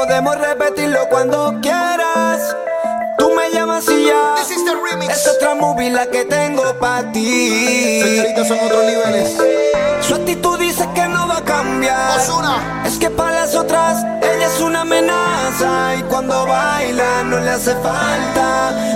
Podemos repetirlo cuando quieras. Tú me llamas y ya. This is the remix. Es otra movie la que tengo para ti. Señoritas son otros niveles. Su actitud dice que no va a cambiar. Ozuna. Es que para las otras ella es una amenaza y cuando baila no le hace falta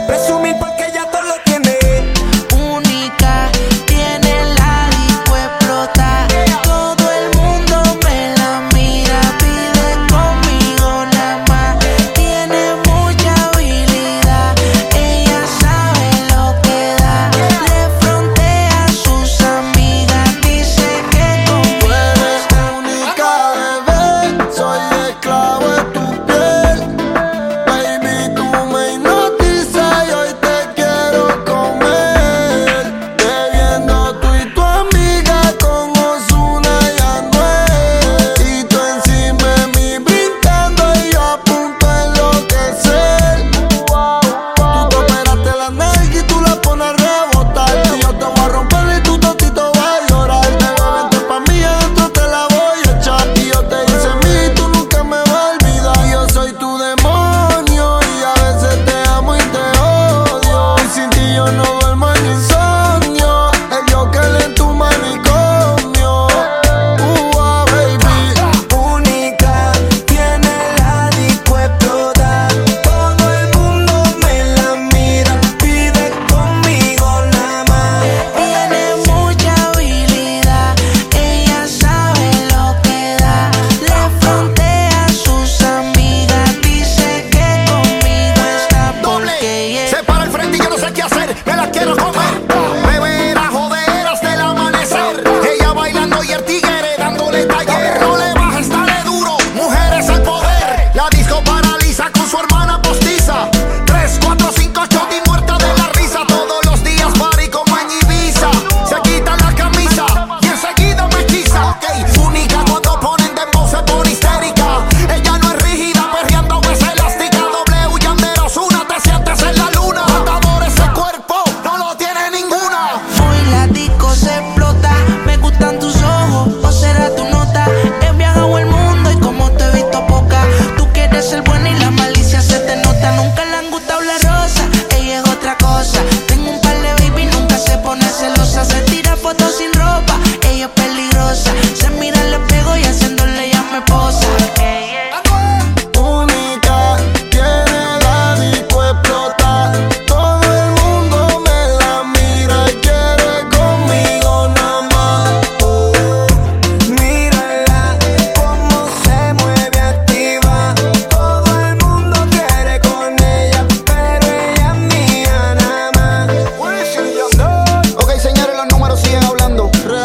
No.